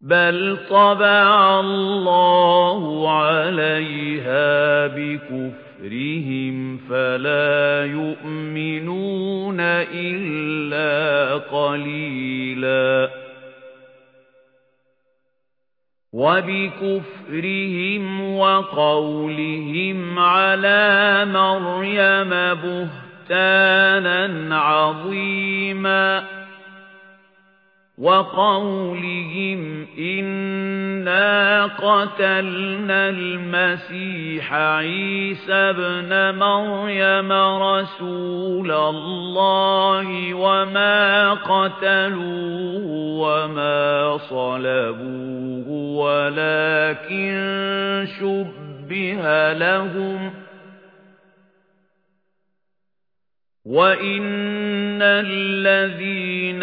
بَلْ طَبَعَ اللَّهُ عَلَيْهَا بِكُفْرِهِمْ فَلَا يُؤْمِنُونَ إِلَّا قَلِيلًا وَبِكُفْرِهِمْ وَقَوْلِهِمْ عَلَى مَرْيَمَ بُهْتَانًا عَظِيمًا وَقَوْلِهِمْ إِنَّا قَتَلْنَا الْمَسِيحَ عِيسَى ابْنَ مَرْيَمَ رَسُولَ اللَّهِ وَمَا قَتَلُوهُ وَمَا صَلَبُوهُ وَلَكِن شُبِّهَ لَهُمْ وَإِنَّ الَّذِينَ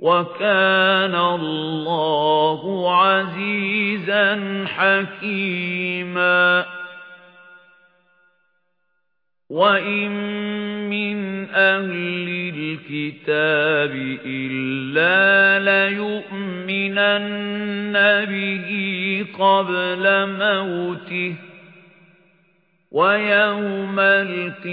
وَكَانَ اللَّهُ عَزِيزًا حَكِيمًا. وَإِن مِّنْ أَهْلِ الْكِتَابِ إِلَّا لَيُؤْمِنَنَّ بِهِ قَبْلَ مَوْتِهِ. وَيَوْمَ الْقِيَامَةِ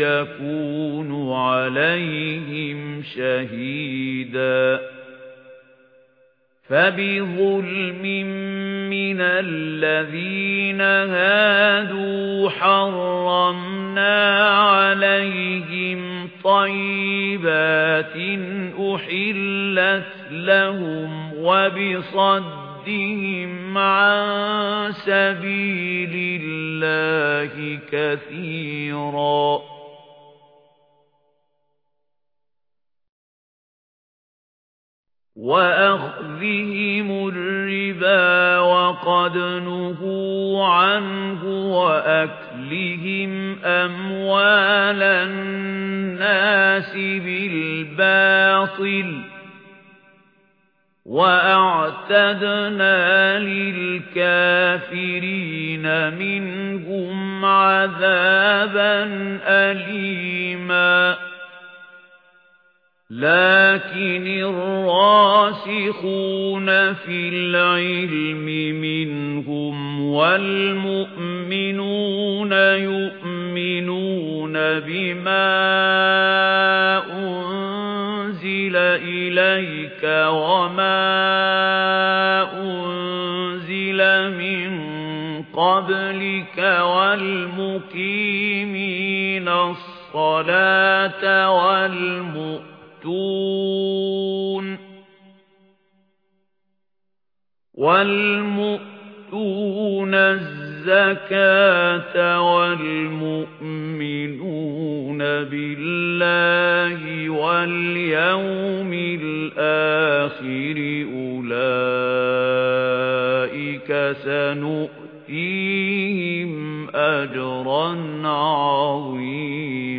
يَكُونُ عَلَيْهِمْ شَهِيدًا. فَبِظُلْمٍ مِّنَ الَّذِينَ هَادُوا حَرَّمْنَا عَلَيْهِمْ طَيِّبَاتٍ أُحِلَّتْ لَهُمْ وَبِصَدِّ صَدِّهِمْ عَن سَبِيلِ اللَّهِ كَثِيرًا وَأَخْذِهِمُ الرِّبَا وَقَدْ نُهُوا عَنْهُ وَأَكْلِهِمْ أَمْوَالَ النَّاسِ بِالْبَاطِلِ وَأَعْتَدْنَا لِلْكَافِرِينَ مِنْهُمْ عَذَابًا أَلِيمًا لَكِنِ الرَّاسِخُونَ فِي الْعِلْمِ مِنْهُمْ وَالْمُؤْمِنُونَ يُؤْمِنُونَ بِمَا إِلَيْكَ وَمَا أُنْزِلَ مِنْ قَبْلِكَ وَالْمُقِيمِينَ الصَّلَاةَ وَالْمُؤْتُونَ وَالْمُؤْتُونَ الزَّكَاةَ وَالْمُؤْمِنُونَ بِاللَّهِ وَالْيَوْمِ سَنُؤْتِيهِمْ أَجْرًا عَظِيمًا.